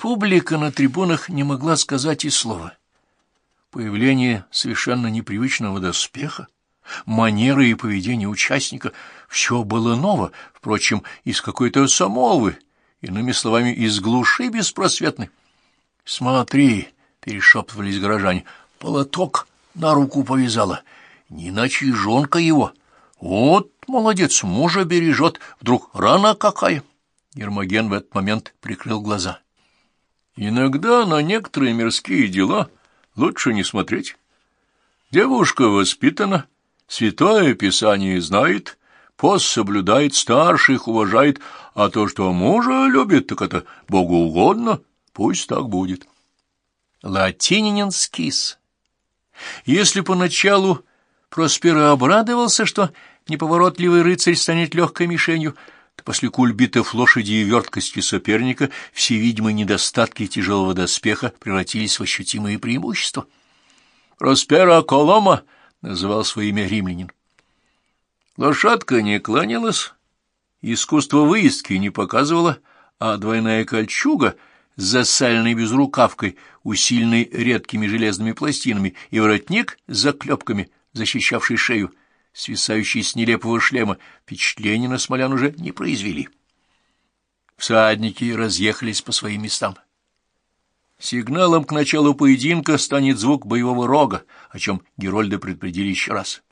Публика на трибунах не могла сказать и слова. Появление совершенно непривычного доспеха, манеры и поведение участника — все было ново, впрочем, из какой-то самовы, иными словами, из глуши беспросветной. — Смотри, — перешептывались горожане, — полоток на руку повязала, не иначе и жонка его. Вот, молодец, мужа бережет, вдруг рана какая. Ермоген в этот момент прикрыл глаза. Иногда на некоторые мирские дела лучше не смотреть. Девушка воспитана, святое писание знает, пост соблюдает, старших уважает, а то, что мужа любит, так это Богу угодно, пусть так будет. Латининин скис. Если поначалу Проспера обрадовался, что неповоротливый рыцарь станет легкой мишенью, после кульбитов лошади и верткости соперника все видимые недостатки тяжелого доспеха превратились в ощутимые преимущества. «Проспера Колома!» — называл свое имя римлянин. Лошадка не кланялась, искусство выездки не показывало, а двойная кольчуга с засаленной безрукавкой, усиленной редкими железными пластинами, и воротник с заклепками, защищавший шею, свисающий с нелепого шлема, впечатления на смолян уже не произвели. Всадники разъехались по своим местам. Сигналом к началу поединка станет звук боевого рога, о чем Герольды предупредили еще раз.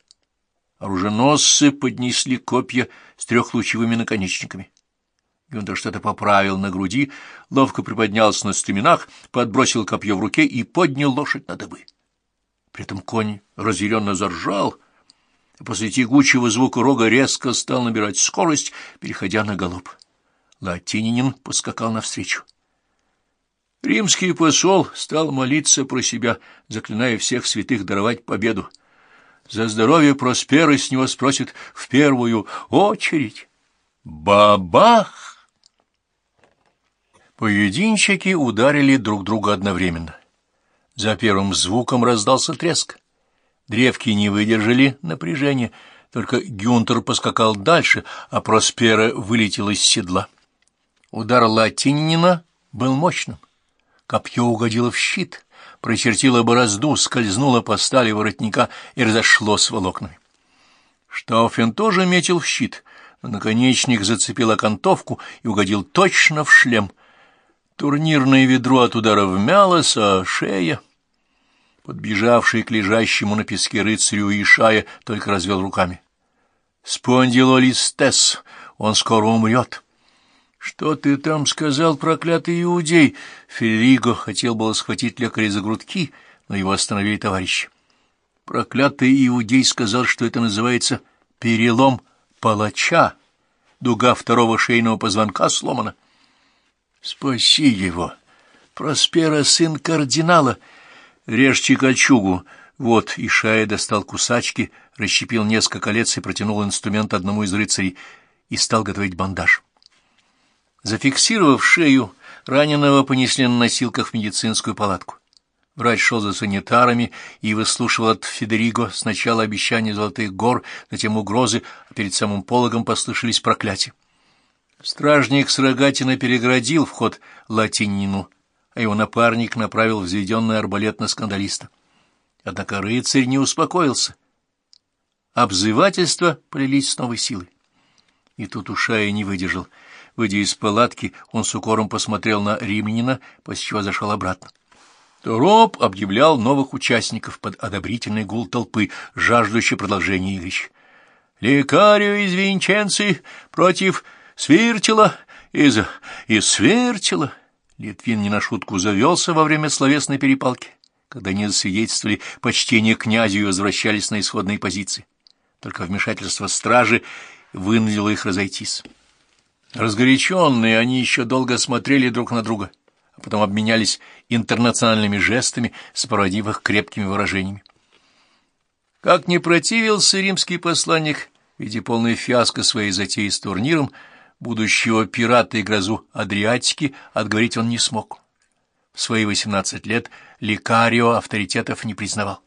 Оруженосцы поднесли копья с трехлучевыми наконечниками. Гюнтер что-то поправил на груди, ловко приподнялся на стременах, подбросил копье в руке и поднял лошадь на дыбы. При этом конь разъяренно заржал, после тягучего звука рога резко стал набирать скорость, переходя на галоп. Латининин поскакал навстречу. Римский посол стал молиться про себя, заклиная всех святых даровать победу. За здоровье Проспера с него спросит в первую очередь. Бабах! Поединщики ударили друг друга одновременно. За первым звуком раздался треск. Древки не выдержали напряжения, только Гюнтер поскакал дальше, а Проспера вылетел из седла. Удар Латинина был мощным. Копье угодило в щит, прочертило борозду, скользнуло по стали воротника и разошло с волокнами. Штауфен тоже метил в щит, но наконечник зацепил окантовку и угодил точно в шлем. Турнирное ведро от удара вмялось, а шея... Подбежавший к лежащему на песке рыцарю Ишая только развел руками. «Спондилолистес, он скоро умрет». «Что ты там сказал, проклятый иудей?» Федериго хотел было схватить лекаря за грудки, но его остановили товарищи. Проклятый иудей сказал, что это называется перелом палача. Дуга второго шейного позвонка сломана. «Спаси его! Проспера, сын кардинала!» «Режьте кольчугу!» Вот, Ишая достал кусачки, расщепил несколько колец и протянул инструмент одному из рыцарей и стал готовить бандаж. Зафиксировав шею, раненого понесли на носилках в медицинскую палатку. Врач шел за санитарами и выслушивал от Федериго сначала обещания золотых гор, затем угрозы, а перед самым пологом послышались проклятия. Стражник с рогатиной переградил вход латинину, а его напарник направил взведенный арбалет на скандалиста. Однако рыцарь не успокоился. Обзывательства полились с новой силой. И тут Ушая не выдержал — Выйдя из палатки, он с укором посмотрел на римлянина, после чего зашел обратно. Роб объявлял новых участников под одобрительный гул толпы, жаждущий продолжения игрищ. «Лекарио из Винченции против Свиртила из... из Свиртила!» Литвин не на шутку завелся во время словесной перепалки, когда они засвидетельствовали почтение князю и возвращались на исходные позиции. Только вмешательство стражи вынудило их разойтись. Разгоряченные, они еще долго смотрели друг на друга, а потом обменялись интернациональными жестами, сопроводив их крепкими выражениями. Как не противился римский посланник, видя полный фиаско своей затеи с турниром, будущего пирата и грозу Адриатики отговорить он не смог. В свои восемнадцать лет Ликарио авторитетов не признавал.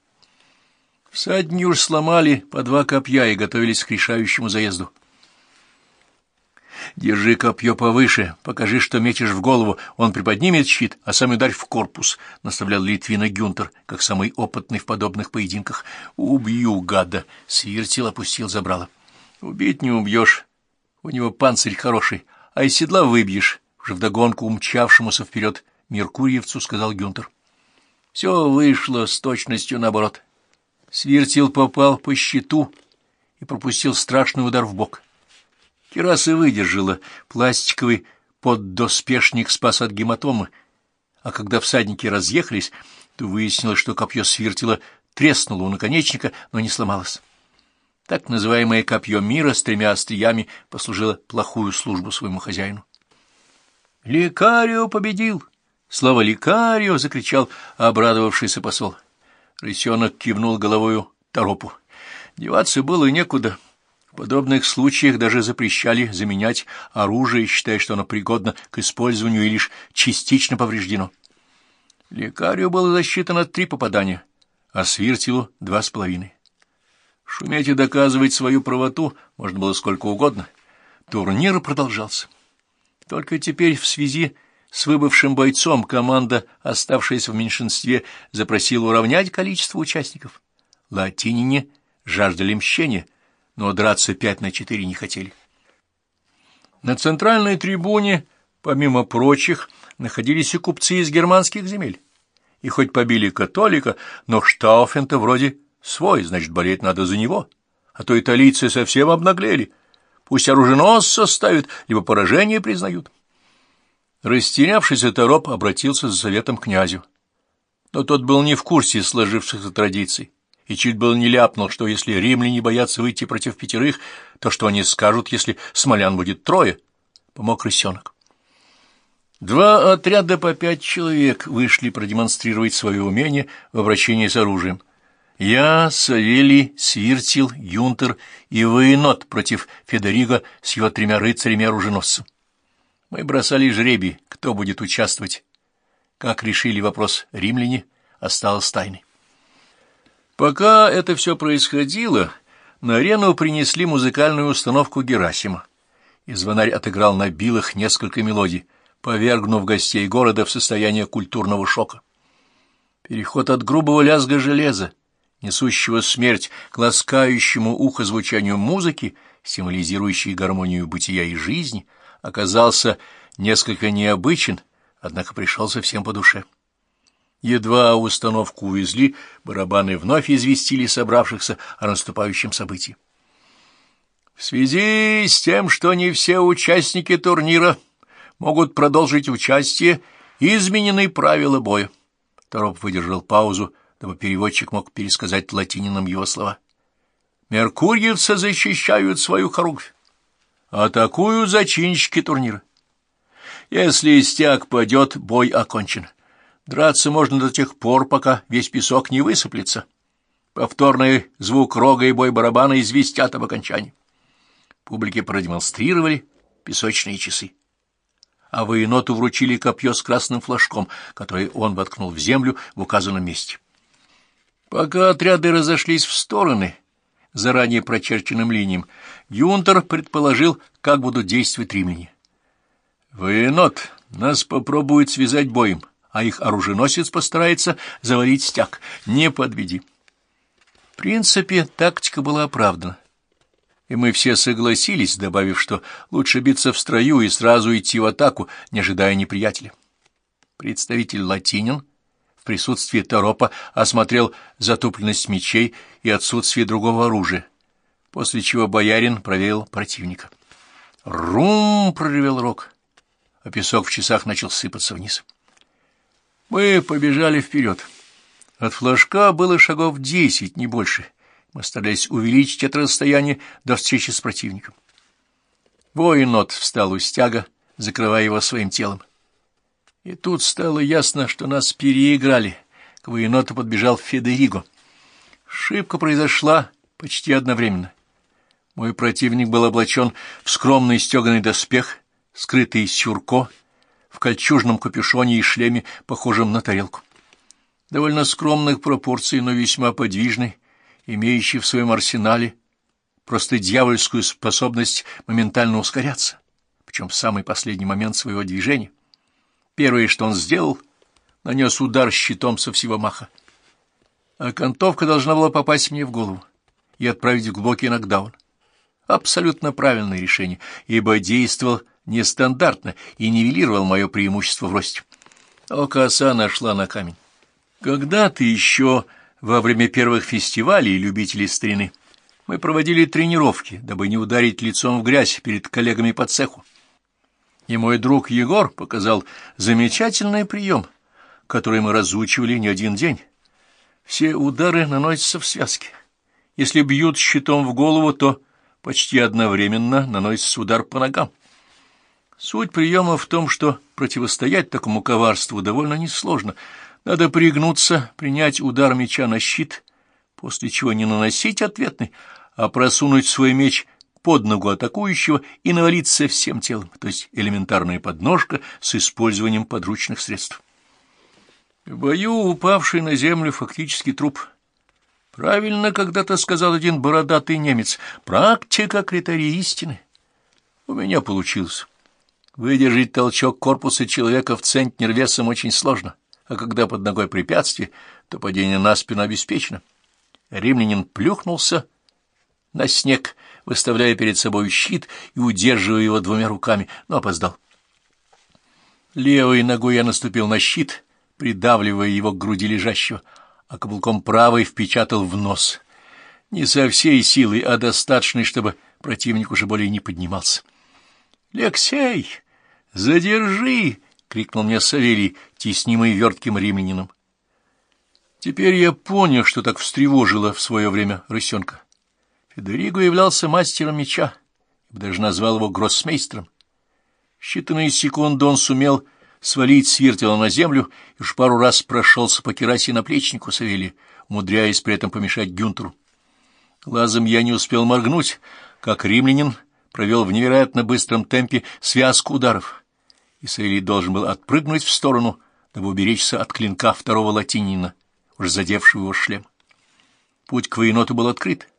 Всадни уж сломали по два копья и готовились к решающему заезду. Держи копье повыше, покажи, что метишь в голову, он приподнимет щит, а сам ударь в корпус, — наставлял Литвина Гюнтер, как самый опытный в подобных поединках. — Убью, гада! — свиртил, опустил забрало. — Убить не убьешь, у него панцирь хороший, а из седла выбьешь, — уже вдогонку умчавшемуся вперед Меркурьевцу сказал Гюнтер. Все вышло с точностью наоборот. Свиртил попал по щиту и пропустил страшный удар в бок. Кераса выдержала, пластиковый поддоспешник спас от гематомы, а когда всадники разъехались, то выяснилось, что копье свиртила треснуло у наконечника, но не сломалось. Так называемое копье мира с тремя остриями послужило плохую службу своему хозяину. «Лекарио победил!» Слово «лекарио!» — закричал обрадовавшийся посол. Рысенок кивнул головою торопу. Деваться было некуда. В подобных случаях даже запрещали заменять оружие, считая, что оно пригодно к использованию и лишь частично повреждено. Лекарю было засчитано три попадания, а Свиртилу — два с половиной. Шуметь и доказывать свою правоту можно было сколько угодно. Турнир продолжался. Только теперь в связи с выбывшим бойцом команда, оставшаяся в меньшинстве, запросила уравнять количество участников. Латинине жаждали мщения, но драться пять на четыре не хотели. На центральной трибуне, помимо прочих, находились и купцы из германских земель. И хоть побили католика, но Штауфен-то вроде свой, значит, болеть надо за него. А то италийцы совсем обнаглели. Пусть оруженосца ставят, либо поражение признают. Растерявшийся Тороп обратился за советом к князю. Но тот был не в курсе сложившихся традиций и чуть было не ляпнул, что если римляне боятся выйти против пятерых, то что они скажут, если смолян будет трое? Помог рысенок. Два отряда по пять человек вышли продемонстрировать свое умение в обращении с оружием. Я, Савелий, Свиртил, Юнтер и Военот против Федериго с его тремя рыцарями-оруженосцем. Мы бросали жребий, кто будет участвовать. Как решили вопрос римляне, осталось тайной. Пока это все происходило, на арену принесли музыкальную установку Герасима, и звонарь отыграл на билах несколько мелодий, повергнув гостей города в состояние культурного шока. Переход от грубого лязга железа, несущего смерть, к ласкающему ухо звучанию музыки, символизирующей гармонию бытия и жизни — оказался несколько необычен, однако пришел совсем по душе. Едва установку увезли, барабаны вновь известили собравшихся о наступающем событии. В связи с тем, что не все участники турнира могут продолжить участие, изменены правила боя. Тороп выдержал паузу, дабы переводчик мог пересказать латинином его слова. Меркурьевцы защищают свою хоругвь. Атакуют зачинщики турнира. Если стяг падет, бой окончен. Драться можно до тех пор, пока весь песок не высыплется. Повторный звук рога и бой барабана известят об окончании. Публике продемонстрировали песочные часы. А военоту вручили копье с красным флажком, которое он воткнул в землю в указанном месте. Пока отряды разошлись в стороны, заранее прочерченным линиям, Юнтер предположил, как будут действовать римляне. «Военот, нас попробуют связать боем, а их оруженосец постарается заварить стяг. Не подведи». В принципе, тактика была оправдана. И мы все согласились, добавив, что лучше биться в строю и сразу идти в атаку, не ожидая неприятеля. Представитель латинин в присутствии Торопа осмотрел затупленность мечей и отсутствие другого оружия, после чего боярин проверил противника. «Рум!» — проревел рог, а песок в часах начал сыпаться вниз. Мы побежали вперед. От флажка было шагов десять, не больше. Мы старались увеличить это расстояние до встречи с противником. Воинот встал у стяга, закрывая его своим телом. И тут стало ясно, что нас переиграли. К военоту подбежал Федериго. Шибка произошла почти одновременно. Мой противник был облачен в скромный стеганый доспех, скрытый сюрко, в кольчужном капюшоне и шлеме, похожем на тарелку. Довольно скромных пропорций, но весьма подвижный, имеющий в своем арсенале просто дьявольскую способность моментально ускоряться. причем в самый последний момент своего движения. Первое, что он сделал, нанес удар щитом со всего маха. Окантовка должна была попасть мне в голову и отправить в глубокий нокдаун. Абсолютно правильное решение, ибо действовал нестандартно и нивелировал мое преимущество в росте. О, коса нашла на камень. Когда-то еще во время первых фестивалей любителей старины мы проводили тренировки, дабы не ударить лицом в грязь перед коллегами по цеху. И мой друг Егор показал замечательный прием, который мы разучивали не один день. Все удары наносятся в связке. Если бьют щитом в голову, то почти одновременно наносится удар по ногам. Суть приема в том, что противостоять такому коварству довольно несложно. Надо пригнуться, принять удар меча на щит, после чего не наносить ответный, а просунуть свой меч под ногу атакующего и навалиться всем телом, то есть элементарная подножка с использованием подручных средств. В бою упавший на землю фактически труп. Правильно когда-то сказал один бородатый немец. Практика критерий истины. У меня получилось. Выдержать толчок корпуса человека в центнер весом очень сложно, а когда под ногой препятствие, то падение на спину обеспечено. Римлянин плюхнулся на снег, выставляя перед собой щит и удерживая его двумя руками, но опоздал. Левой ногой я наступил на щит, придавливая его к груди лежащего, а каблуком правой впечатал в нос. Не со всей силой, а достаточной, чтобы противник уже более не поднимался. «Лексей, задержи!» — крикнул мне Савелий, теснимый вертким римлянином. Теперь я понял, что так встревожило в свое время рысенка. Федериго являлся мастером меча, бы даже назвал его гроссмейстером. Считанные секунды он сумел свалить свиртела на землю и уж пару раз прошелся по керасе наплечнику Савелия, умудряясь при этом помешать Гюнтеру. Глазом я не успел моргнуть, как римлянин провел в невероятно быстром темпе связку ударов, и Савелий должен был отпрыгнуть в сторону, дабы уберечься от клинка второго латинина, уже задевшего его шлем. Путь к военоту был открыт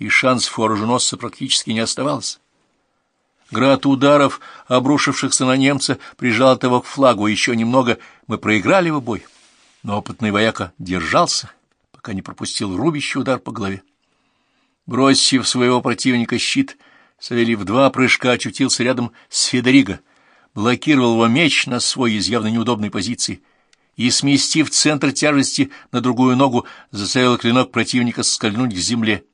и шансов у оруженосца практически не оставалось. Град ударов, обрушившихся на немца, прижал того к флагу, еще немного мы проиграли в бой. Но опытный вояка держался, пока не пропустил рубящий удар по голове. Бросив своего противника щит, Савелий в два прыжка очутился рядом с Федериго, блокировал его меч на свой из явно неудобной позиции и, сместив центр тяжести на другую ногу, заставил клинок противника скользнуть к земле,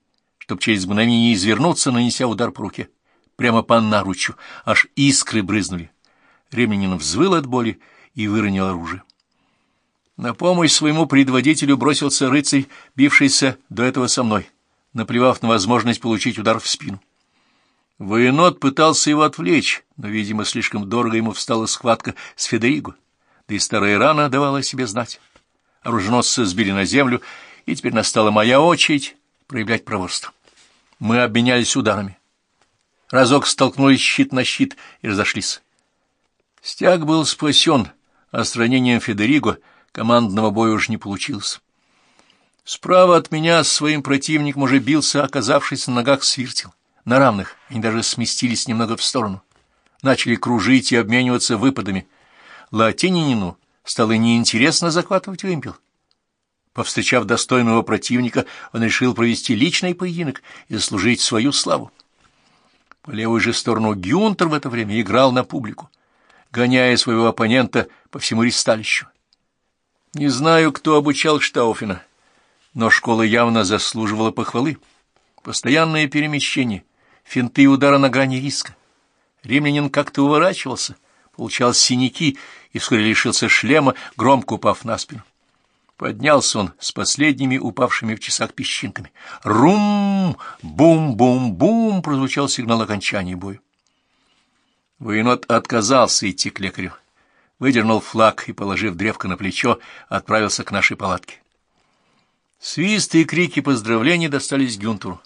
чтобы через мгновение извернуться, нанеся удар по руке, прямо по наручу, аж искры брызнули. Ремнинин взвыл от боли и выронил оружие. На помощь своему предводителю бросился рыцарь, бившийся до этого со мной, наплевав на возможность получить удар в спину. Военот пытался его отвлечь, но, видимо, слишком дорого ему встала схватка с Федериго, да и старая рана давала о себе знать. Оруженосцы сбили на землю, и теперь настала моя очередь проявлять проворство. Мы обменялись ударами. Разок столкнулись щит на щит и разошлись. Стяг был спасен, а с ранением Федериго командного боя уж не получилось. Справа от меня с своим противником уже бился, оказавшись на ногах свиртел. На равных они даже сместились немного в сторону. Начали кружить и обмениваться выпадами. Латининину стало неинтересно захватывать вымпел. Повстречав достойного противника, он решил провести личный поединок и заслужить свою славу. По левую же сторону Гюнтер в это время играл на публику, гоняя своего оппонента по всему ристалищу. Не знаю, кто обучал Штауфена, но школа явно заслуживала похвалы. Постоянное перемещение, финты и удары на грани риска. Римлянин как-то уворачивался, получал синяки и вскоре лишился шлема, громко упав на спину. Поднялся он с последними упавшими в часах песчинками. Рум! Бум-бум-бум! Прозвучал сигнал окончания боя. Военот отказался идти к лекарю. Выдернул флаг и, положив древко на плечо, отправился к нашей палатке. Свисты и крики поздравлений достались Гюнтуру.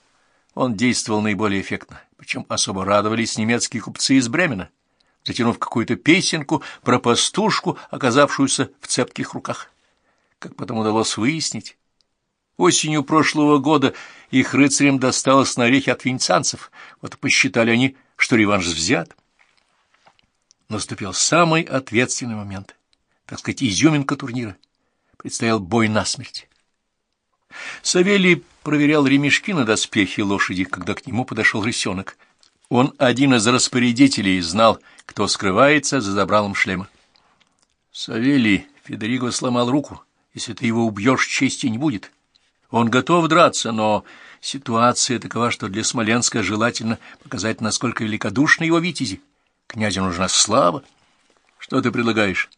Он действовал наиболее эффектно, причем особо радовались немецкие купцы из Бремена, затянув какую-то песенку про пастушку, оказавшуюся в цепких руках как потом удалось выяснить. Осенью прошлого года их рыцарям досталось на орехи от венецианцев, вот посчитали они, что реванш взят. наступил самый ответственный момент, так сказать, изюминка турнира. Предстоял бой насмерть. Савелий проверял ремешки на доспехи лошади, когда к нему подошел рысенок. Он один из распорядителей знал, кто скрывается за забралом шлема. Савелий Федериго сломал руку. Если ты его убьешь, чести не будет. Он готов драться, но ситуация такова, что для Смоленска желательно показать, насколько великодушны его витязи. Князю нужна слава. Что ты предлагаешь?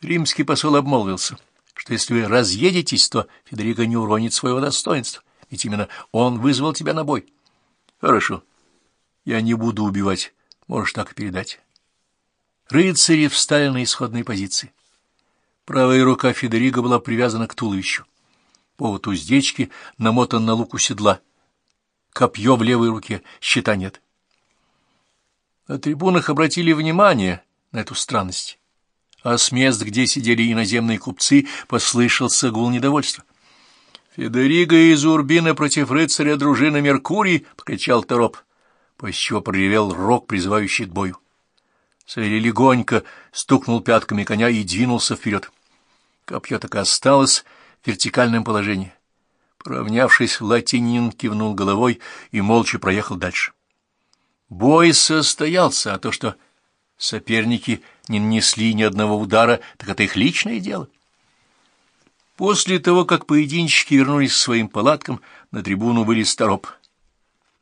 Римский посол обмолвился, что если вы разъедетесь, то Федерико не уронит своего достоинства, ведь именно он вызвал тебя на бой. Хорошо. Я не буду убивать. Можешь так и передать. Рыцари встали на исходные позиции. Правая рука Федериго была привязана к туловищу. Повод уздечки намотан на луку седла. Копье в левой руке, щита нет. На трибунах обратили внимание на эту странность, а с мест, где сидели иноземные купцы, послышался гул недовольства. «Федериго из Урбина против рыцаря дружины Меркурий!» — покричал Тороп, после чего проревел рог, призывающий к бою. Савелий легонько стукнул пятками коня и двинулся вперед. Копье так и осталось в вертикальном положении. Поравнявшись, латинин кивнул головой и молча проехал дальше. Бой состоялся, а то, что соперники не нанесли ни одного удара, так это их личное дело. После того, как поединщики вернулись к своим палаткам, на трибуну вылез Тороп.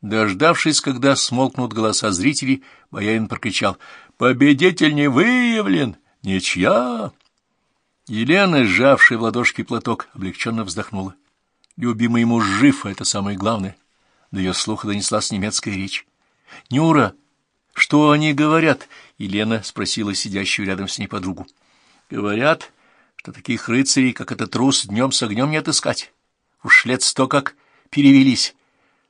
Дождавшись, когда смолкнут голоса зрителей, боярин прокричал «Победитель не выявлен! Ничья!» Елена, сжавшая в ладошки платок, облегченно вздохнула. Любимый муж жив, а это самое главное. До ее слуха донеслась немецкая речь. — Нюра, что они говорят? — Елена спросила сидящую рядом с ней подругу. — Говорят, что таких рыцарей, как этот трус, днем с огнем не отыскать. Уж лет сто как перевелись.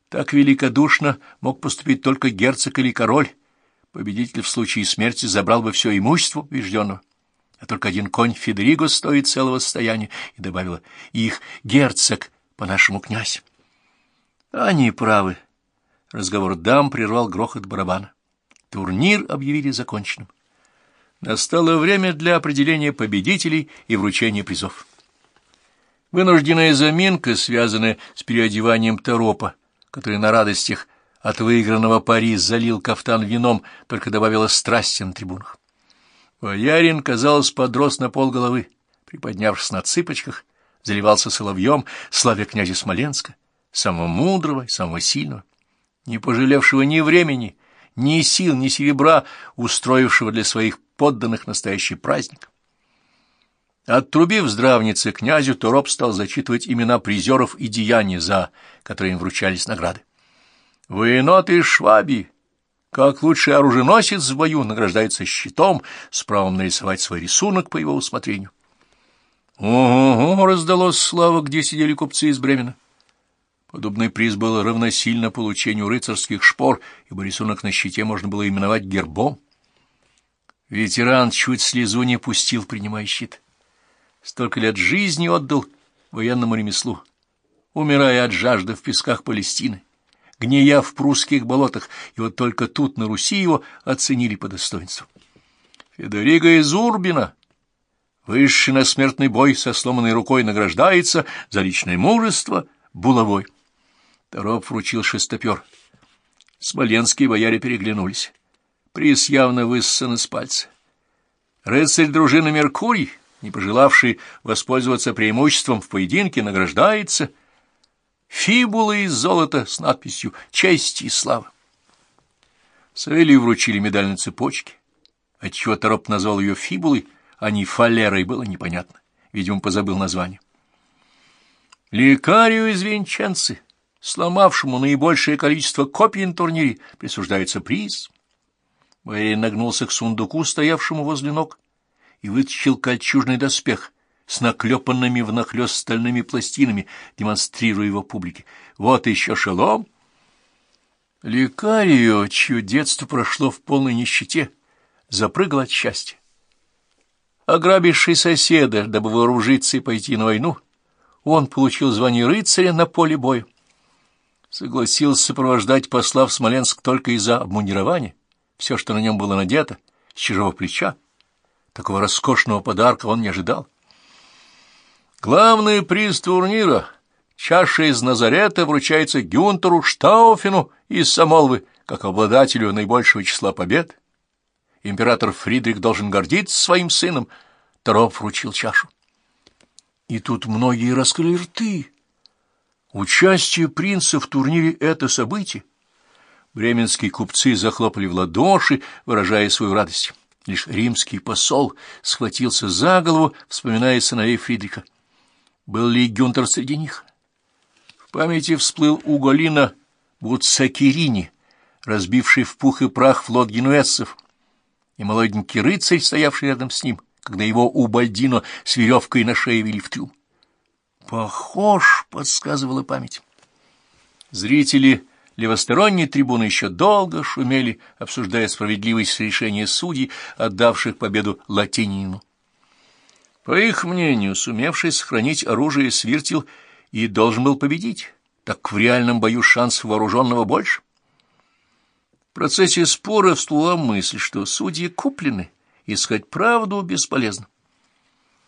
Так великодушно мог поступить только герцог или король. Победитель в случае смерти забрал бы все имущество побежденного а только один конь Федериго стоит целого состояния, и добавила, их герцог, по-нашему князь. Они правы. Разговор дам прервал грохот барабана. Турнир объявили законченным. Настало время для определения победителей и вручения призов. Вынужденная заминка, связанная с переодеванием Торопа, который на радостях от выигранного пари залил кафтан вином, только добавила страсти на трибунах. Боярин, казалось, подрос на пол головы, приподнявшись на цыпочках, заливался соловьем, славя князя Смоленска, самого мудрого и самого сильного, не пожалевшего ни времени, ни сил, ни серебра, устроившего для своих подданных настоящий праздник. Оттрубив здравнице князю, Тороп стал зачитывать имена призеров и деяния, за которые им вручались награды. «Вы Шваби, как лучший оруженосец в бою награждается щитом с правом нарисовать свой рисунок по его усмотрению. «Ого-го!» — раздалось слава, где сидели купцы из Бремена. Подобный приз был равносильно получению рыцарских шпор, ибо рисунок на щите можно было именовать гербом. Ветеран чуть слезу не пустил, принимая щит. Столько лет жизни отдал военному ремеслу, умирая от жажды в песках Палестины гния в прусских болотах, и вот только тут, на Руси, его оценили по достоинству. Федериго из Урбина, высший на смертный бой со сломанной рукой, награждается за личное мужество булавой. Тороп вручил шестопер. Смоленские бояре переглянулись. Приз явно высосан из пальца. Рыцарь дружины Меркурий, не пожелавший воспользоваться преимуществом в поединке, награждается — фибулы из золота с надписью «Честь и слава». Савелию вручили медаль на цепочке. Отчего Тороп назвал ее фибулой, а не фалерой, было непонятно. Видимо, позабыл название. Лекарию из Венченцы, сломавшему наибольшее количество копий на турнире, присуждается приз. Боярин нагнулся к сундуку, стоявшему возле ног, и вытащил кольчужный доспех, с наклепанными внахлёст стальными пластинами, демонстрируя его публике. Вот еще шелом. Лекарию, чье детство прошло в полной нищете, запрыгал от счастья. Ограбивший соседа, дабы вооружиться и пойти на войну, он получил звание рыцаря на поле боя. Согласился сопровождать посла в Смоленск только из-за обмундирования. Все, что на нем было надето, с чужого плеча. Такого роскошного подарка он не ожидал. Главный приз турнира — чаша из Назарета вручается Гюнтеру Штауфену из Самолвы, как обладателю наибольшего числа побед. Император Фридрих должен гордиться своим сыном. Тороп вручил чашу. И тут многие раскрыли рты. Участие принца в турнире — это событие. Бременские купцы захлопали в ладоши, выражая свою радость. Лишь римский посол схватился за голову, вспоминая сыновей Фридриха. Был ли Гюнтер среди них? В памяти всплыл Уголина Буцакирини, разбивший в пух и прах флот генуэзцев, и молоденький рыцарь, стоявший рядом с ним, когда его у Бальдино с веревкой на шее вели в трюм. «Похож», — подсказывала память. Зрители левосторонней трибуны еще долго шумели, обсуждая справедливость решения судей, отдавших победу латинину. По их мнению, сумевший сохранить оружие Свиртил и должен был победить, так в реальном бою шанс вооруженного больше. В процессе спора всплыла мысль, что судьи куплены, искать правду бесполезно.